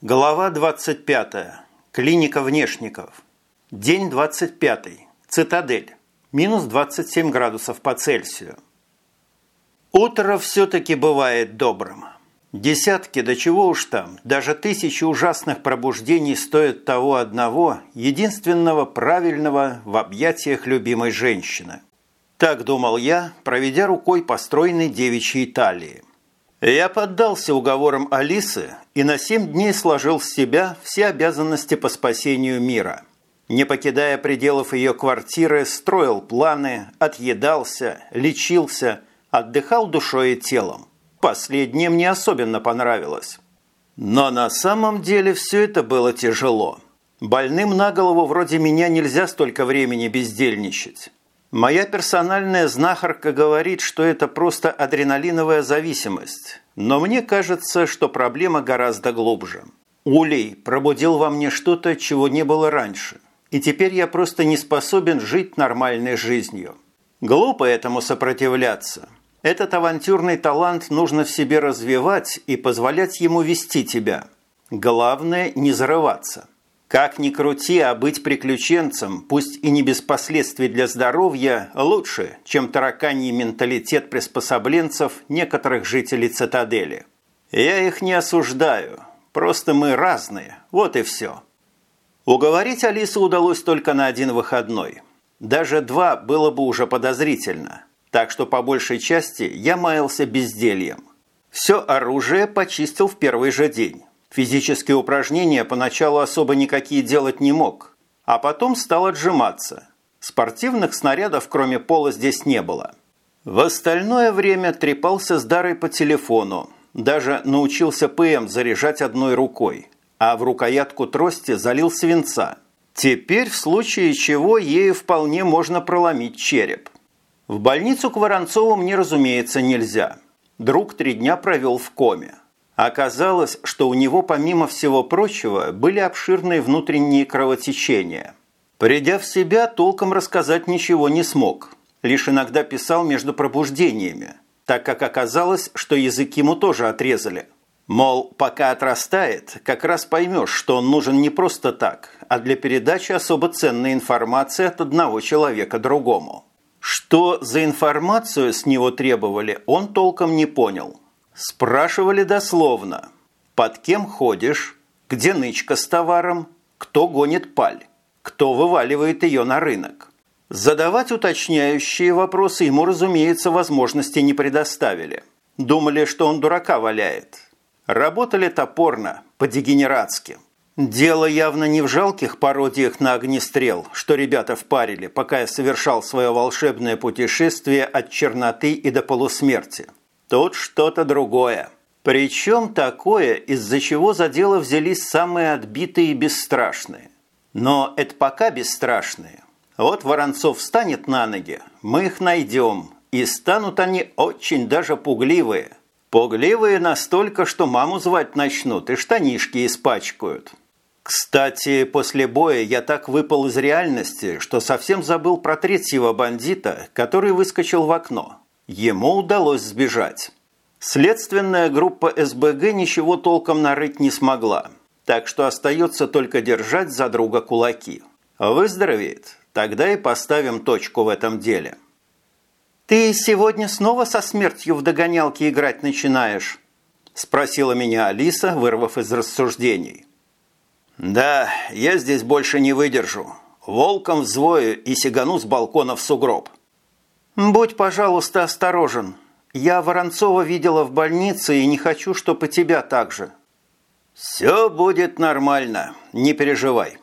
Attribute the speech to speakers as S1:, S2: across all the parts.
S1: Глава 25. Клиника внешников. День 25. Цитадель. Минус 27 градусов по Цельсию. Утро все-таки бывает добрым. Десятки, да чего уж там, даже тысячи ужасных пробуждений стоят того одного, единственного правильного в объятиях любимой женщины. Так думал я, проведя рукой по стройной девичьей талии. Я поддался уговорам Алисы и на семь дней сложил с себя все обязанности по спасению мира. Не покидая пределов ее квартиры, строил планы, отъедался, лечился, отдыхал душой и телом. Последнее мне особенно понравилось. Но на самом деле все это было тяжело. Больным на голову вроде меня нельзя столько времени бездельничать. Моя персональная знахарка говорит, что это просто адреналиновая зависимость, но мне кажется, что проблема гораздо глубже. Улей пробудил во мне что-то, чего не было раньше, и теперь я просто не способен жить нормальной жизнью. Глупо этому сопротивляться. Этот авантюрный талант нужно в себе развивать и позволять ему вести тебя. Главное – не зарываться. Как ни крути, а быть приключенцем, пусть и не без последствий для здоровья, лучше, чем тараканий менталитет приспособленцев некоторых жителей цитадели. Я их не осуждаю, просто мы разные, вот и все. Уговорить Алису удалось только на один выходной. Даже два было бы уже подозрительно, так что по большей части я маялся бездельем. Все оружие почистил в первый же день. Физические упражнения поначалу особо никакие делать не мог, а потом стал отжиматься. Спортивных снарядов кроме пола здесь не было. В остальное время трепался с Дарой по телефону, даже научился ПМ заряжать одной рукой, а в рукоятку трости залил свинца. Теперь в случае чего ею вполне можно проломить череп. В больницу к Воронцову мне, разумеется, нельзя. Друг три дня провел в коме. Оказалось, что у него, помимо всего прочего, были обширные внутренние кровотечения. Придя в себя, толком рассказать ничего не смог. Лишь иногда писал между пробуждениями, так как оказалось, что язык ему тоже отрезали. Мол, пока отрастает, как раз поймешь, что он нужен не просто так, а для передачи особо ценной информации от одного человека другому. Что за информацию с него требовали, он толком не понял – Спрашивали дословно, под кем ходишь, где нычка с товаром, кто гонит паль, кто вываливает ее на рынок. Задавать уточняющие вопросы ему, разумеется, возможности не предоставили. Думали, что он дурака валяет. Работали топорно, по-дегенератски. Дело явно не в жалких пародиях на огнестрел, что ребята впарили, пока я совершал свое волшебное путешествие от черноты и до полусмерти. Тут что-то другое. Причем такое, из-за чего за дело взялись самые отбитые и бесстрашные. Но это пока бесстрашные. Вот Воронцов встанет на ноги, мы их найдем, и станут они очень даже пугливые. Пугливые настолько, что маму звать начнут и штанишки испачкают. Кстати, после боя я так выпал из реальности, что совсем забыл про третьего бандита, который выскочил в окно. Ему удалось сбежать. Следственная группа СБГ ничего толком нарыть не смогла, так что остается только держать за друга кулаки. Выздоровеет, тогда и поставим точку в этом деле. «Ты сегодня снова со смертью в догонялки играть начинаешь?» – спросила меня Алиса, вырвав из рассуждений. «Да, я здесь больше не выдержу. Волком взвою и сигану с балкона в сугроб. «Будь, пожалуйста, осторожен. Я Воронцова видела в больнице и не хочу, чтобы тебя так же». «Все будет нормально, не переживай».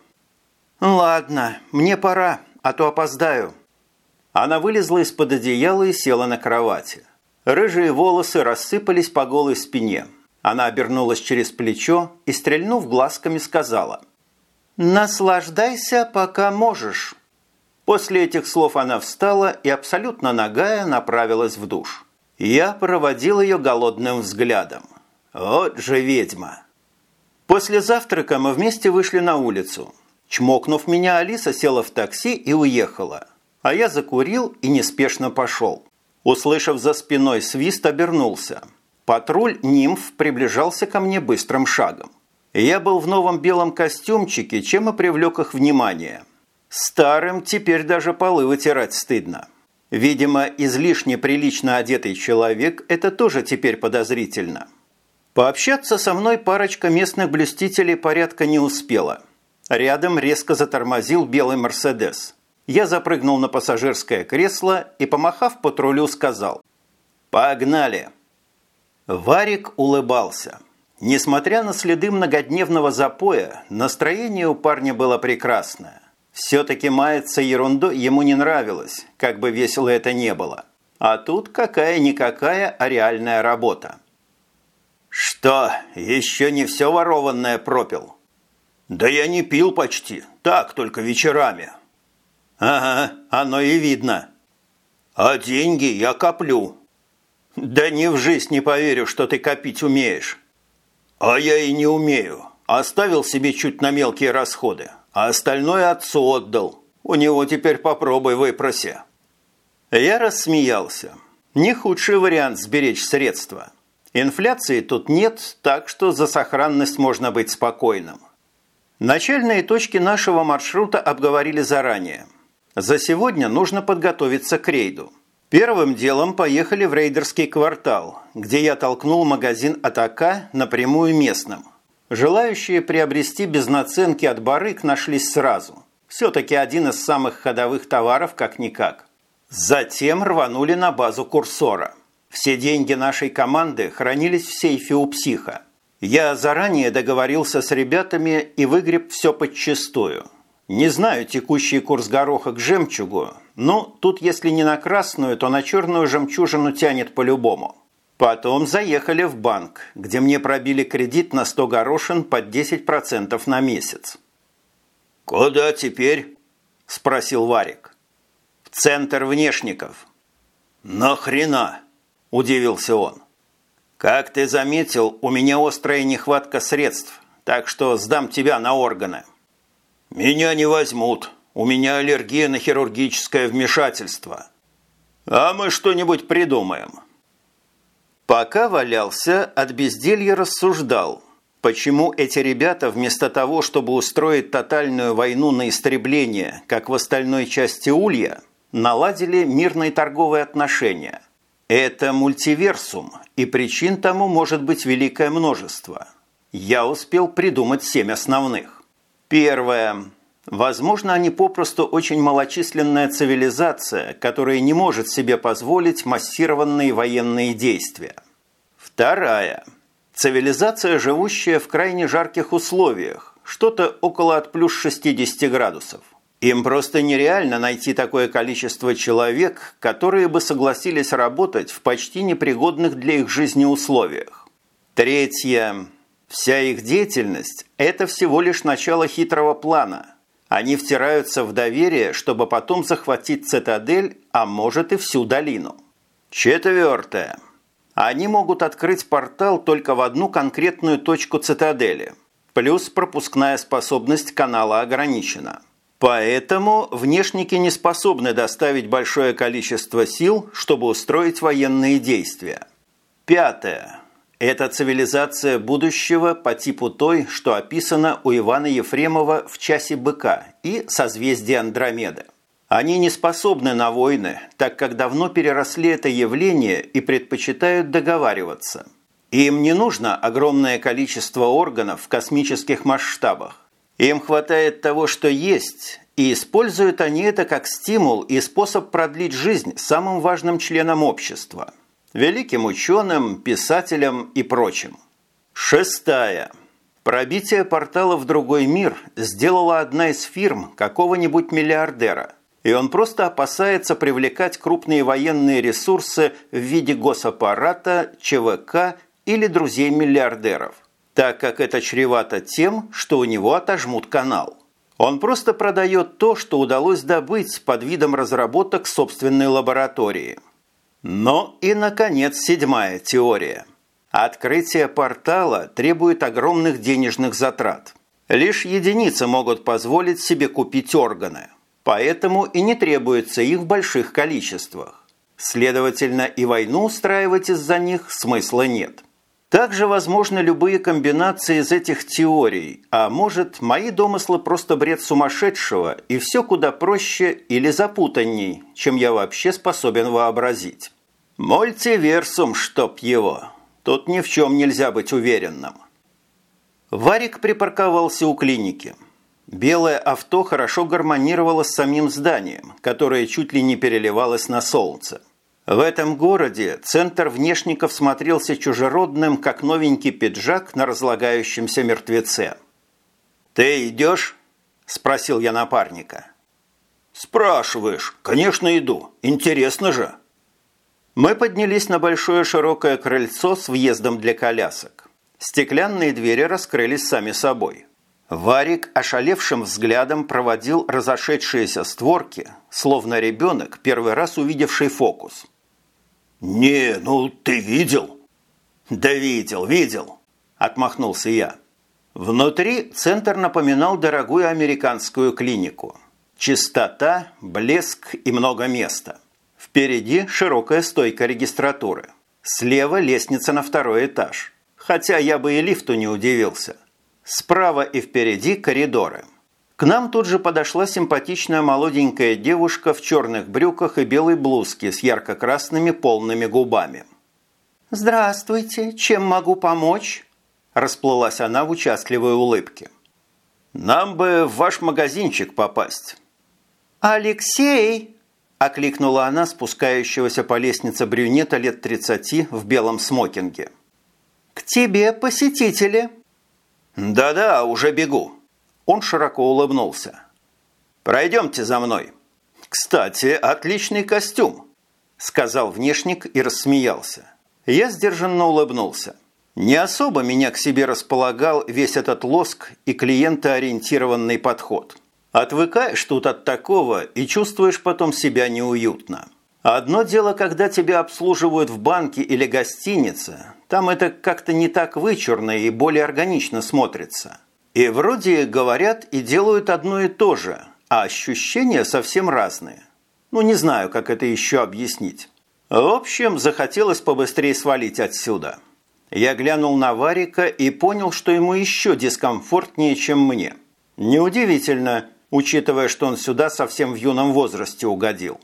S1: «Ладно, мне пора, а то опоздаю». Она вылезла из-под одеяла и села на кровати. Рыжие волосы рассыпались по голой спине. Она обернулась через плечо и, стрельнув глазками, сказала «Наслаждайся, пока можешь». После этих слов она встала и абсолютно нагая направилась в душ. Я проводил ее голодным взглядом. Вот же ведьма! После завтрака мы вместе вышли на улицу. Чмокнув меня, Алиса села в такси и уехала. А я закурил и неспешно пошел. Услышав за спиной свист, обернулся. Патруль нимф приближался ко мне быстрым шагом. Я был в новом белом костюмчике, чем и привлек их внимание. Старым теперь даже полы вытирать стыдно. Видимо, излишне прилично одетый человек – это тоже теперь подозрительно. Пообщаться со мной парочка местных блюстителей порядка не успела. Рядом резко затормозил белый «Мерседес». Я запрыгнул на пассажирское кресло и, помахав патрулю, сказал «Погнали!». Варик улыбался. Несмотря на следы многодневного запоя, настроение у парня было прекрасное. Все-таки маяться ерундой ему не нравилось, как бы весело это не было. А тут какая-никакая, а реальная работа. «Что, еще не все ворованное пропил?» «Да я не пил почти, так только вечерами». «Ага, оно и видно». «А деньги я коплю». «Да ни в жизнь не поверю, что ты копить умеешь». «А я и не умею. Оставил себе чуть на мелкие расходы, а остальное отцу отдал. У него теперь попробуй выпроси». Я рассмеялся. Не худший вариант сберечь средства. Инфляции тут нет, так что за сохранность можно быть спокойным. Начальные точки нашего маршрута обговорили заранее. За сегодня нужно подготовиться к рейду. Первым делом поехали в рейдерский квартал, где я толкнул магазин «Атака» напрямую местным. Желающие приобрести без наценки от барык нашлись сразу. Все-таки один из самых ходовых товаров как-никак. Затем рванули на базу курсора. Все деньги нашей команды хранились в сейфе у психа. Я заранее договорился с ребятами и выгреб все подчистую. Не знаю текущий курс гороха к жемчугу, но тут если не на красную, то на черную жемчужину тянет по-любому. Потом заехали в банк, где мне пробили кредит на 100 горошин под 10% на месяц. «Куда теперь?» – спросил Варик. «В центр внешников». «Нахрена?» – удивился он. «Как ты заметил, у меня острая нехватка средств, так что сдам тебя на органы». «Меня не возьмут. У меня аллергия на хирургическое вмешательство. А мы что-нибудь придумаем». Пока валялся, от безделья рассуждал, почему эти ребята вместо того, чтобы устроить тотальную войну на истребление, как в остальной части Улья, наладили мирные торговые отношения. Это мультиверсум, и причин тому может быть великое множество. Я успел придумать семь основных. Первое. Возможно, они попросту очень малочисленная цивилизация, которая не может себе позволить массированные военные действия. Вторая. Цивилизация, живущая в крайне жарких условиях, что-то около от плюс 60 градусов. Им просто нереально найти такое количество человек, которые бы согласились работать в почти непригодных для их жизни условиях. Третье. Вся их деятельность – это всего лишь начало хитрого плана. Они втираются в доверие, чтобы потом захватить цитадель, а может и всю долину. Четвертое. Они могут открыть портал только в одну конкретную точку цитадели. Плюс пропускная способность канала ограничена. Поэтому внешники не способны доставить большое количество сил, чтобы устроить военные действия. Пятое. Это цивилизация будущего по типу той, что описано у Ивана Ефремова в «Часе быка» и «Созвездие Андромеды». Они не способны на войны, так как давно переросли это явление и предпочитают договариваться. Им не нужно огромное количество органов в космических масштабах. Им хватает того, что есть, и используют они это как стимул и способ продлить жизнь самым важным членам общества – великим ученым, писателям и прочим. Шестая. Пробитие портала в другой мир сделала одна из фирм какого-нибудь миллиардера, и он просто опасается привлекать крупные военные ресурсы в виде госаппарата, ЧВК или друзей миллиардеров, так как это чревато тем, что у него отожмут канал. Он просто продает то, что удалось добыть под видом разработок собственной лаборатории – но и, наконец, седьмая теория. Открытие портала требует огромных денежных затрат. Лишь единицы могут позволить себе купить органы, поэтому и не требуется их в больших количествах. Следовательно, и войну устраивать из-за них смысла нет. Также возможны любые комбинации из этих теорий, а может, мои домыслы просто бред сумасшедшего, и все куда проще или запутанней, чем я вообще способен вообразить. Мультиверсум, чтоб его. Тут ни в чем нельзя быть уверенным. Варик припарковался у клиники. Белое авто хорошо гармонировало с самим зданием, которое чуть ли не переливалось на солнце. В этом городе центр внешников смотрелся чужеродным, как новенький пиджак на разлагающемся мертвеце. «Ты идешь?» – спросил я напарника. «Спрашиваешь. Конечно, иду. Интересно же». Мы поднялись на большое широкое крыльцо с въездом для колясок. Стеклянные двери раскрылись сами собой. Варик ошалевшим взглядом проводил разошедшиеся створки, словно ребенок, первый раз увидевший фокус – «Не, ну ты видел?» «Да видел, видел», – отмахнулся я. Внутри центр напоминал дорогую американскую клинику. Чистота, блеск и много места. Впереди широкая стойка регистратуры. Слева лестница на второй этаж. Хотя я бы и лифту не удивился. Справа и впереди коридоры – к нам тут же подошла симпатичная молоденькая девушка в черных брюках и белой блузке с ярко-красными полными губами. «Здравствуйте, чем могу помочь?» Расплылась она в участливой улыбке. «Нам бы в ваш магазинчик попасть». «Алексей!» – окликнула она спускающегося по лестнице брюнета лет 30 в белом смокинге. «К тебе посетители». «Да-да, уже бегу», он широко улыбнулся. «Пройдемте за мной. Кстати, отличный костюм», – сказал внешник и рассмеялся. Я сдержанно улыбнулся. Не особо меня к себе располагал весь этот лоск и клиентоориентированный подход. Отвыкаешь тут от такого и чувствуешь потом себя неуютно. Одно дело, когда тебя обслуживают в банке или гостинице, там это как-то не так вычурно и более органично смотрится. И вроде говорят и делают одно и то же, а ощущения совсем разные. Ну, не знаю, как это еще объяснить. В общем, захотелось побыстрее свалить отсюда. Я глянул на Варика и понял, что ему еще дискомфортнее, чем мне. Неудивительно, учитывая, что он сюда совсем в юном возрасте угодил.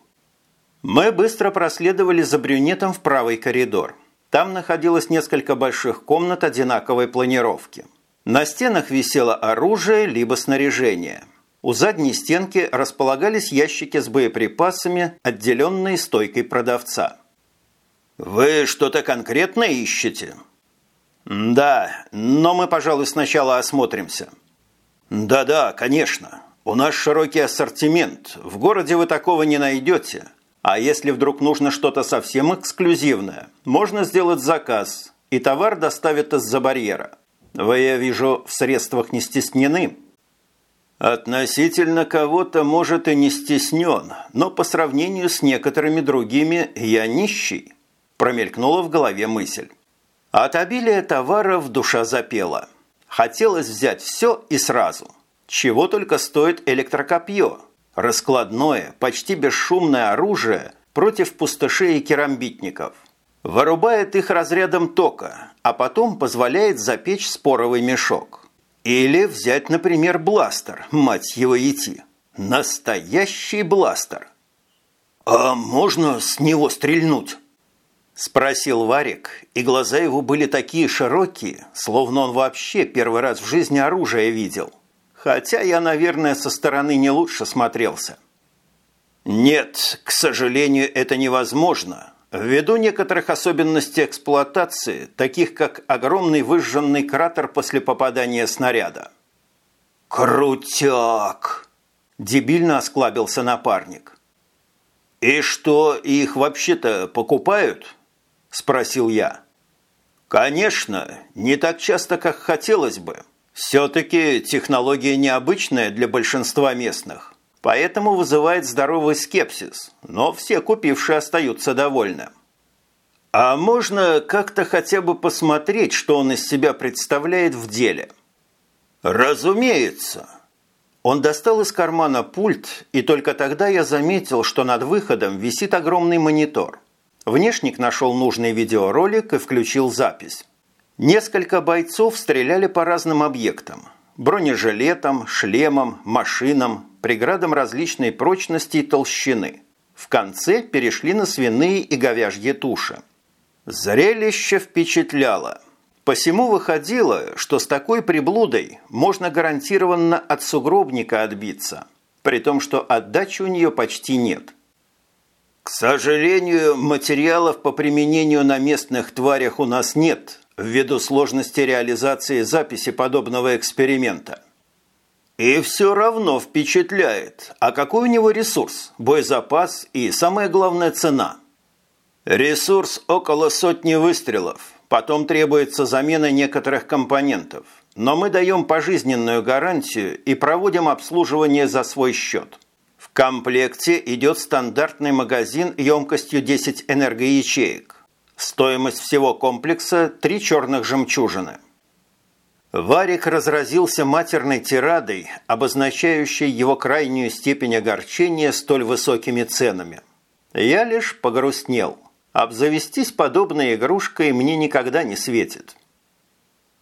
S1: Мы быстро проследовали за брюнетом в правый коридор. Там находилось несколько больших комнат одинаковой планировки – на стенах висело оружие либо снаряжение. У задней стенки располагались ящики с боеприпасами, отделенные стойкой продавца. «Вы что-то конкретно ищете?» «Да, но мы, пожалуй, сначала осмотримся». «Да-да, конечно. У нас широкий ассортимент. В городе вы такого не найдете. А если вдруг нужно что-то совсем эксклюзивное, можно сделать заказ, и товар доставят из-за барьера». Вы, я вижу, в средствах не стеснены. Относительно кого-то, может, и не стеснен, но по сравнению с некоторыми другими я нищий, промелькнула в голове мысль. От обилия товаров душа запела. Хотелось взять все и сразу. Чего только стоит электрокопье. Раскладное, почти бесшумное оружие против пустышей и керамбитников – Вырубает их разрядом тока, а потом позволяет запечь споровый мешок. Или взять, например, бластер, мать его идти. Настоящий бластер. «А можно с него стрельнуть?» Спросил Варик, и глаза его были такие широкие, словно он вообще первый раз в жизни оружие видел. Хотя я, наверное, со стороны не лучше смотрелся. «Нет, к сожалению, это невозможно», Ввиду некоторых особенностей эксплуатации, таких как огромный выжженный кратер после попадания снаряда. «Крутяк!» – дебильно осклабился напарник. «И что, их вообще-то покупают?» – спросил я. «Конечно, не так часто, как хотелось бы. Все-таки технология необычная для большинства местных. Поэтому вызывает здоровый скепсис, но все купившие остаются довольны. А можно как-то хотя бы посмотреть, что он из себя представляет в деле? Разумеется. Он достал из кармана пульт, и только тогда я заметил, что над выходом висит огромный монитор. Внешник нашел нужный видеоролик и включил запись. Несколько бойцов стреляли по разным объектам – бронежилетам, шлемам, машинам, преградам различной прочности и толщины. В конце перешли на свиные и говяжьи туши. Зрелище впечатляло. Посему выходило, что с такой приблудой можно гарантированно от сугробника отбиться, при том, что отдачи у нее почти нет – к сожалению, материалов по применению на местных тварях у нас нет, ввиду сложности реализации записи подобного эксперимента. И все равно впечатляет. А какой у него ресурс, боезапас и, самое главное, цена? Ресурс около сотни выстрелов. Потом требуется замена некоторых компонентов. Но мы даем пожизненную гарантию и проводим обслуживание за свой счет комплекте идет стандартный магазин емкостью 10 энергоячеек. Стоимость всего комплекса – три черных жемчужины. Варик разразился матерной тирадой, обозначающей его крайнюю степень огорчения столь высокими ценами. Я лишь погрустнел. Обзавестись подобной игрушкой мне никогда не светит.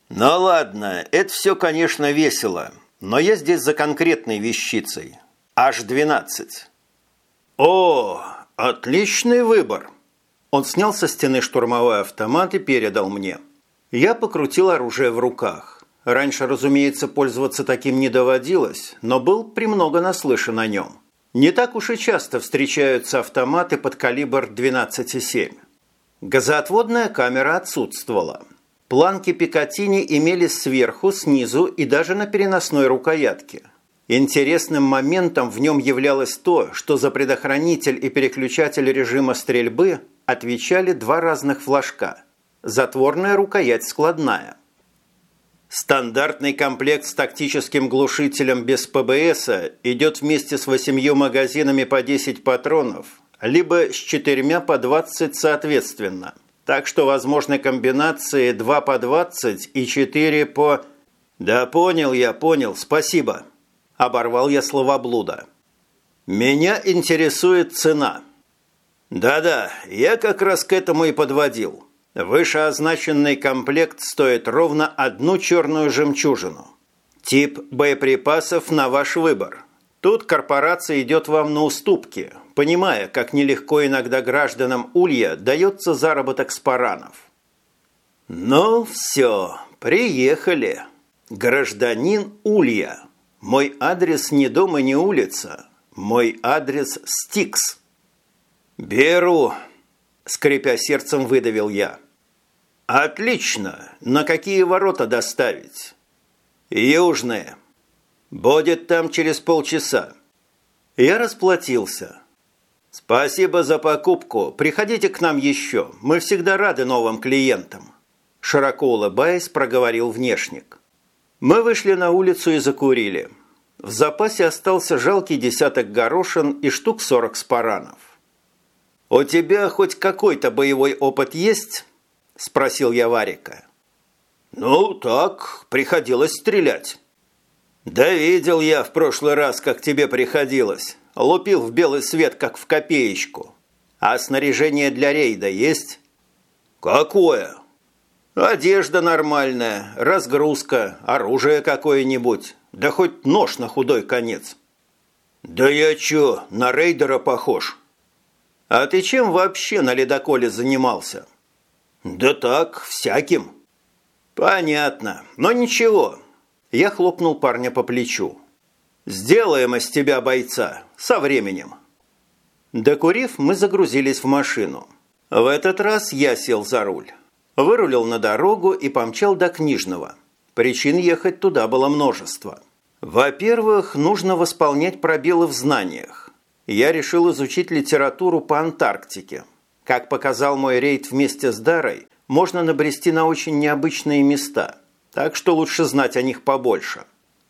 S1: Ну ладно, это все, конечно, весело, но я здесь за конкретной вещицей – H12. О, отличный выбор. Он снял со стены штурмовой автомат и передал мне. Я покрутил оружие в руках. Раньше, разумеется, пользоваться таким не доводилось, но был премного наслышан о нем. Не так уж и часто встречаются автоматы под калибр 12,7. Газоотводная камера отсутствовала. Планки Пикатини имелись сверху, снизу и даже на переносной рукоятке – Интересным моментом в нем являлось то, что за предохранитель и переключатель режима стрельбы отвечали два разных флажка. Затворная рукоять складная. Стандартный комплект с тактическим глушителем без ПБС идет вместе с восемью магазинами по 10 патронов, либо с четырьмя по 20 соответственно. Так что возможны комбинации 2 по 20 и 4 по... Да понял я, понял, спасибо. Оборвал я слова блуда. «Меня интересует цена». «Да-да, я как раз к этому и подводил. Вышеозначенный комплект стоит ровно одну черную жемчужину. Тип боеприпасов на ваш выбор. Тут корпорация идет вам на уступки, понимая, как нелегко иногда гражданам Улья дается заработок спаранов». «Ну все, приехали. Гражданин Улья». Мой адрес не дом и не улица. Мой адрес Стикс. Беру, скрипя сердцем, выдавил я. Отлично. На какие ворота доставить? Южные. Будет там через полчаса. Я расплатился. Спасибо за покупку. Приходите к нам еще. Мы всегда рады новым клиентам. Широко улыбаясь, проговорил внешник. Мы вышли на улицу и закурили. В запасе остался жалкий десяток горошин и штук сорок спаранов. «У тебя хоть какой-то боевой опыт есть?» – спросил я Варика. «Ну, так, приходилось стрелять». «Да видел я в прошлый раз, как тебе приходилось. Лупил в белый свет, как в копеечку. А снаряжение для рейда есть?» «Какое?» Одежда нормальная, разгрузка, оружие какое-нибудь, да хоть нож на худой конец. Да я чё, на рейдера похож? А ты чем вообще на ледоколе занимался? Да так, всяким. Понятно, но ничего. Я хлопнул парня по плечу. Сделаем из тебя бойца, со временем. Докурив, мы загрузились в машину. В этот раз я сел за руль. Вырулил на дорогу и помчал до Книжного. Причин ехать туда было множество. Во-первых, нужно восполнять пробелы в знаниях. Я решил изучить литературу по Антарктике. Как показал мой рейд вместе с Дарой, можно набрести на очень необычные места, так что лучше знать о них побольше.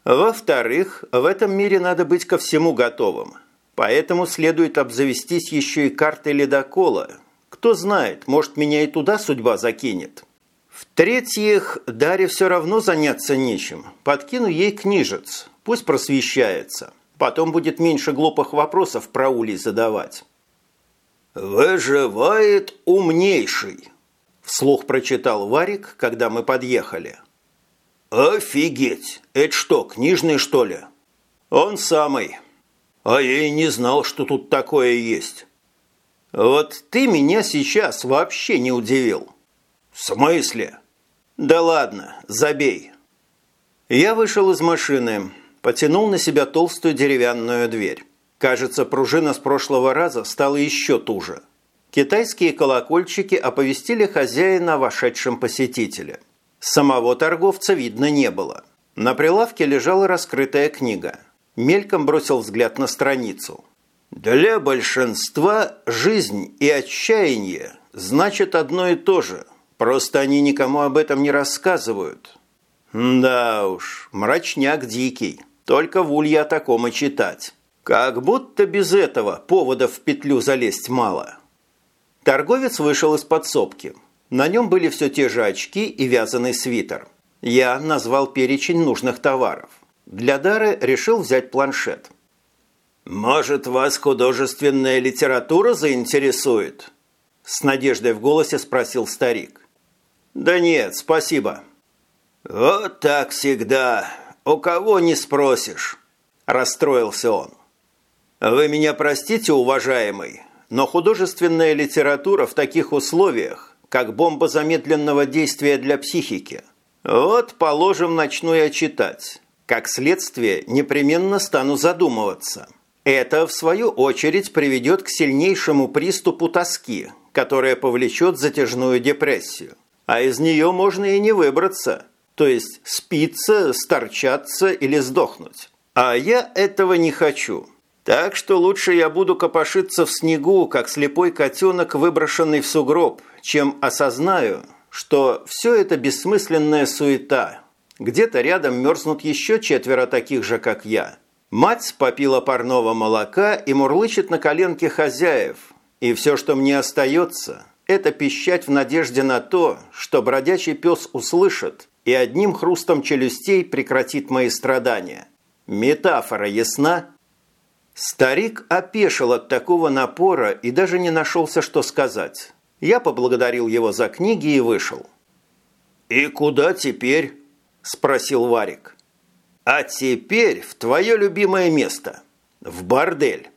S1: Во-вторых, в этом мире надо быть ко всему готовым. Поэтому следует обзавестись еще и картой ледокола, кто знает, может, меня и туда судьба закинет. В-третьих, Даре все равно заняться нечем. Подкину ей книжец, пусть просвещается. Потом будет меньше глупых вопросов про улей задавать. «Выживает умнейший», – Вслух прочитал Варик, когда мы подъехали.
S2: «Офигеть! Это что, книжный, что ли?»
S1: «Он самый. А я и не знал, что тут такое есть». «Вот ты меня сейчас вообще не удивил».
S2: «В смысле?»
S1: «Да ладно, забей». Я вышел из машины, потянул на себя толстую деревянную дверь. Кажется, пружина с прошлого раза стала еще туже. Китайские колокольчики оповестили хозяина о вошедшем посетителе. Самого торговца видно не было. На прилавке лежала раскрытая книга. Мельком бросил взгляд на страницу. «Для большинства жизнь и отчаяние значит одно и то же. Просто они никому об этом не рассказывают». Да уж, мрачняк дикий. Только в улье о таком читать. Как будто без этого поводов в петлю залезть мало. Торговец вышел из подсобки. На нем были все те же очки и вязаный свитер. Я назвал перечень нужных товаров. Для Дары решил взять планшет.
S2: «Может, вас художественная литература заинтересует?»
S1: С надеждой в голосе спросил старик. «Да нет, спасибо».
S2: «Вот так всегда. У кого не спросишь?» Расстроился он.
S1: «Вы меня простите, уважаемый, но художественная литература в таких условиях, как бомба замедленного действия для психики. Вот, положим, начну я читать. Как следствие, непременно стану задумываться. Это, в свою очередь, приведет к сильнейшему приступу тоски, которая повлечет затяжную депрессию. А из нее можно и не выбраться, то есть спиться, сторчаться или сдохнуть. А я этого не хочу». Так что лучше я буду копошиться в снегу, как слепой котенок, выброшенный в сугроб, чем осознаю, что все это бессмысленная суета. Где-то рядом мерзнут еще четверо таких же, как я. Мать попила парного молока и мурлычет на коленке хозяев. И все, что мне остается, это пищать в надежде на то, что бродячий пес услышит и одним хрустом челюстей прекратит мои страдания. Метафора ясна? Старик опешил от такого напора и даже не нашелся, что сказать. Я поблагодарил его за книги и вышел.
S2: «И куда теперь?» – спросил Варик.
S1: «А теперь в твое любимое место. В бордель.